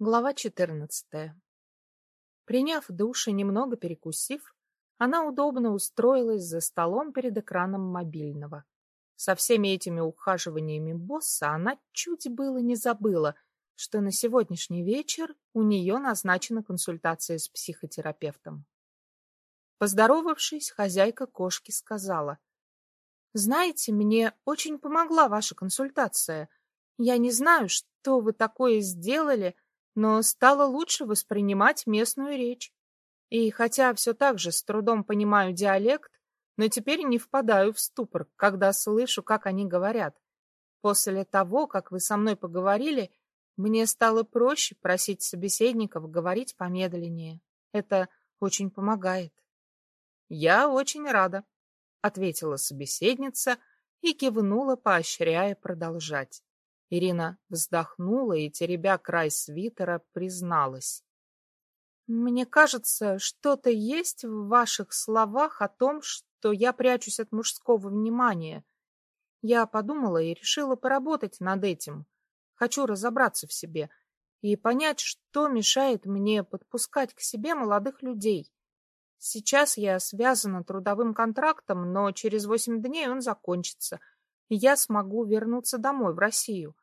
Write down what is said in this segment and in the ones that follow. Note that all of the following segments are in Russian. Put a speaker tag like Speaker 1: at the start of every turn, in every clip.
Speaker 1: Глава 14. Приняв душ и немного перекусив, она удобно устроилась за столом перед экраном мобильного. Со всеми этими ухаживаниями босса она чуть было не забыла, что на сегодняшний вечер у нее назначена консультация с психотерапевтом. Поздоровавшись, хозяйка кошки сказала, «Знаете, мне очень помогла ваша консультация. Я не знаю, что вы такое сделали, — но стала лучше воспринимать местную речь. И хотя все так же с трудом понимаю диалект, но теперь не впадаю в ступор, когда слышу, как они говорят. После того, как вы со мной поговорили, мне стало проще просить собеседников говорить помедленнее. Это очень помогает. Я очень рада, ответила собеседница и кивнула, поощряя продолжать. Ирина вздохнула и, теребя край свитера, призналась. «Мне кажется, что-то есть в ваших словах о том, что я прячусь от мужского внимания. Я подумала и решила поработать над этим. Хочу разобраться в себе и понять, что мешает мне подпускать к себе молодых людей. Сейчас я связана трудовым контрактом, но через восемь дней он закончится — я смогу вернуться домой, в Россию.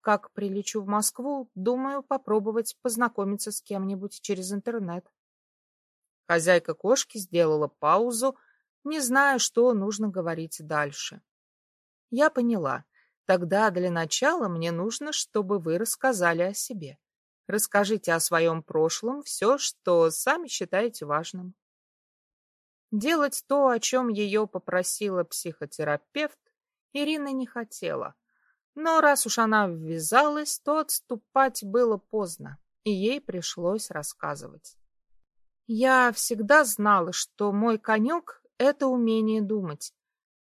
Speaker 1: Как прилечу в Москву, думаю попробовать познакомиться с кем-нибудь через интернет. Хозяйка кошки сделала паузу, не зная, что нужно говорить дальше. Я поняла. Тогда для начала мне нужно, чтобы вы рассказали о себе. Расскажите о своем прошлом все, что сами считаете важным. Делать то, о чем ее попросила психотерапевт, Ирина не хотела. Но раз уж она ввязалась, то отступать было поздно, и ей пришлось рассказывать. Я всегда знала, что мой конек — это умение думать.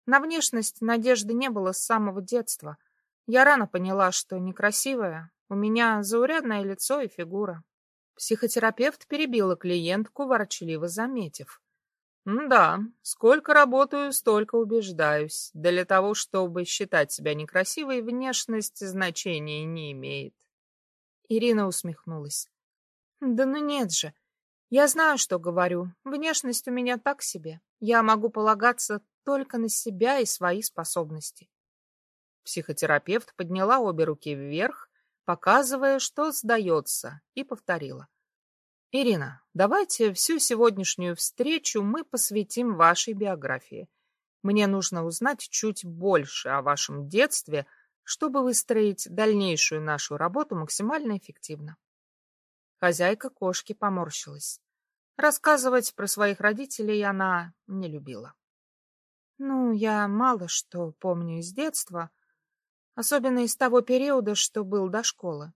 Speaker 1: На внешность надежды не было с самого детства. Я рано поняла, что некрасивая, у меня заурядное лицо и фигура. Психотерапевт перебила клиентку, ворчливо заметив. Да, сколько работаю, столько убеждаюсь. Для того, чтобы считать себя некрасивой, внешность значения не имеет. Ирина усмехнулась. Да ну нет же. Я знаю, что говорю. Внешность у меня так себе. Я могу полагаться только на себя и свои способности. Психотерапевт подняла обе руки вверх, показывая, что сдается, и повторила. Ирина, давайте всю сегодняшнюю встречу мы посвятим вашей биографии. Мне нужно узнать чуть больше о вашем детстве, чтобы выстроить дальнейшую нашу работу максимально эффективно. Хозяйка кошки поморщилась. Рассказывать про своих родителей она не любила. Ну, я мало что помню из детства, особенно из того периода, что был до школы.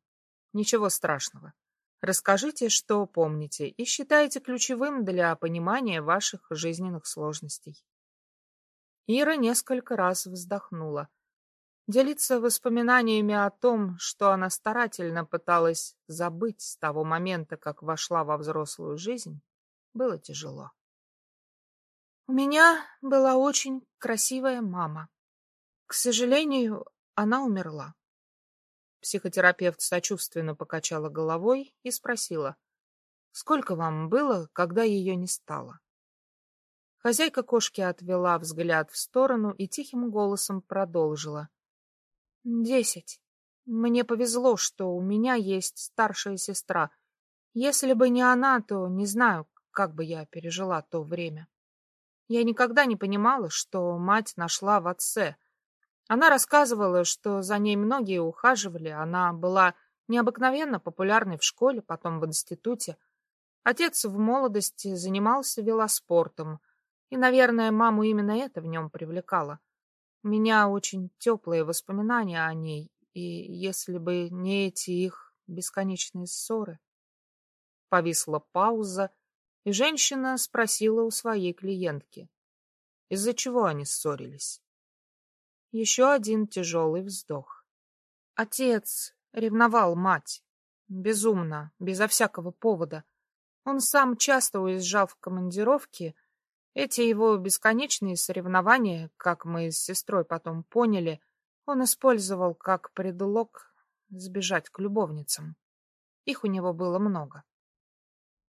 Speaker 1: Ничего страшного. Расскажите, что помните и считаете ключевым для понимания ваших жизненных сложностей. Ира несколько раз вздохнула. Делиться воспоминаниями о том, что она старательно пыталась забыть с того момента, как вошла во взрослую жизнь, было тяжело. У меня была очень красивая мама. К сожалению, она умерла. Психотерапевт сочувственно покачала головой и спросила, «Сколько вам было, когда ее не стало?» Хозяйка кошки отвела взгляд в сторону и тихим голосом продолжила. «Десять. Мне повезло, что у меня есть старшая сестра. Если бы не она, то не знаю, как бы я пережила то время. Я никогда не понимала, что мать нашла в отце, она рассказывала, что за ней многие ухаживали, она была необыкновенно популярной в школе, потом в институте. Отец в молодости занимался велоспортом, и, наверное, маму именно это в нем привлекало. У меня очень теплые воспоминания о ней, и если бы не эти их бесконечные ссоры... Повисла пауза, и женщина спросила у своей клиентки, из-за чего они ссорились. Еще один тяжелый вздох. Отец ревновал мать. Безумно, безо всякого повода. Он сам часто уезжал в командировки. Эти его бесконечные соревнования, как мы с сестрой потом поняли, он использовал как предлог сбежать к любовницам. Их у него было много.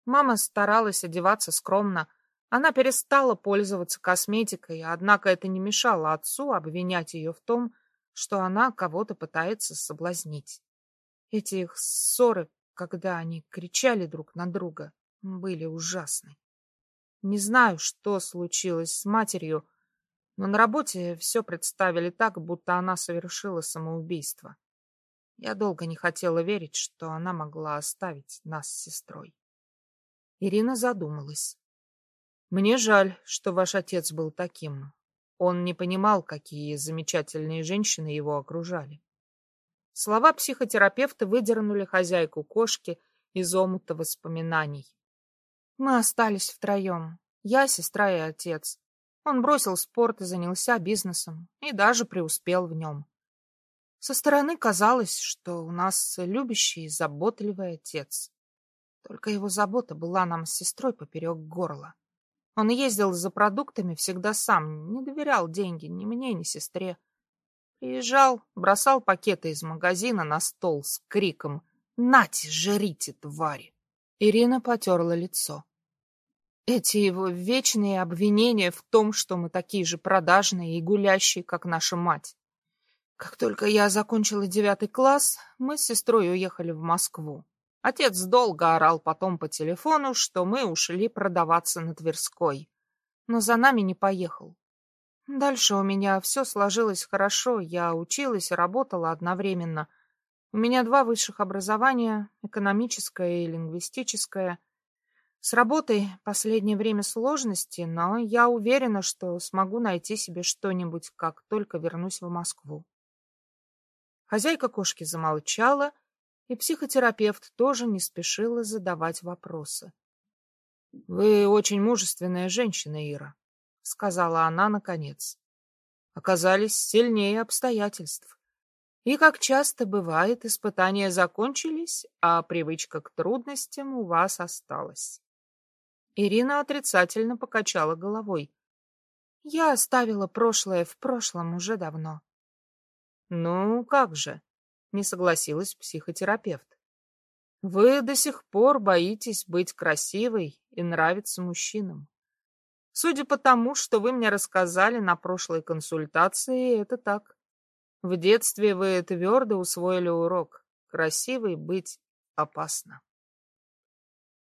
Speaker 1: Мама старалась одеваться скромно. Она перестала пользоваться косметикой, однако это не мешало отцу обвинять ее в том, что она кого-то пытается соблазнить. Эти их ссоры, когда они кричали друг на друга, были ужасны. Не знаю, что случилось с матерью, но на работе все представили так, будто она совершила самоубийство. Я долго не хотела верить, что она могла оставить нас с сестрой. Ирина задумалась. Мне жаль, что ваш отец был таким. Он не понимал, какие замечательные женщины его окружали. Слова психотерапевта выдернули хозяйку кошки из омута воспоминаний. Мы остались втроем. Я, сестра и отец. Он бросил спорт и занялся бизнесом, и даже преуспел в нем. Со стороны казалось, что у нас любящий и заботливый отец. Только его забота была нам с сестрой поперек горла. Он ездил за продуктами всегда сам, не доверял деньги ни мне, ни сестре. Приезжал, бросал пакеты из магазина на стол с криком «Нате, жрите, твари!» Ирина потерла лицо. Эти его вечные обвинения в том, что мы такие же продажные и гулящие, как наша мать. Как только я закончила девятый класс, мы с сестрой уехали в Москву. Отец долго орал потом по телефону, что мы ушли продаваться на Тверской, но за нами не поехал. Дальше у меня все сложилось хорошо, я училась и работала одновременно. У меня два высших образования, экономическое и лингвистическое — с работой последнее время сложности, но я уверена, что смогу найти себе что-нибудь, как только вернусь в Москву. Хозяйка кошки замолчала, и психотерапевт тоже не спешила задавать вопросы. — Вы очень мужественная женщина, Ира, — сказала она наконец. — Оказались сильнее обстоятельств. И, как часто бывает, испытания закончились, а привычка к трудностям у вас осталась. Ирина отрицательно покачала головой. Я оставила прошлое в прошлом уже давно. Ну, как же, не согласилась психотерапевт. Вы до сих пор боитесь быть красивой и нравиться мужчинам. Судя по тому, что вы мне рассказали на прошлой консультации, это так. В детстве вы твердо усвоили урок. Красивой быть опасно.